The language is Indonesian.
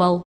упал.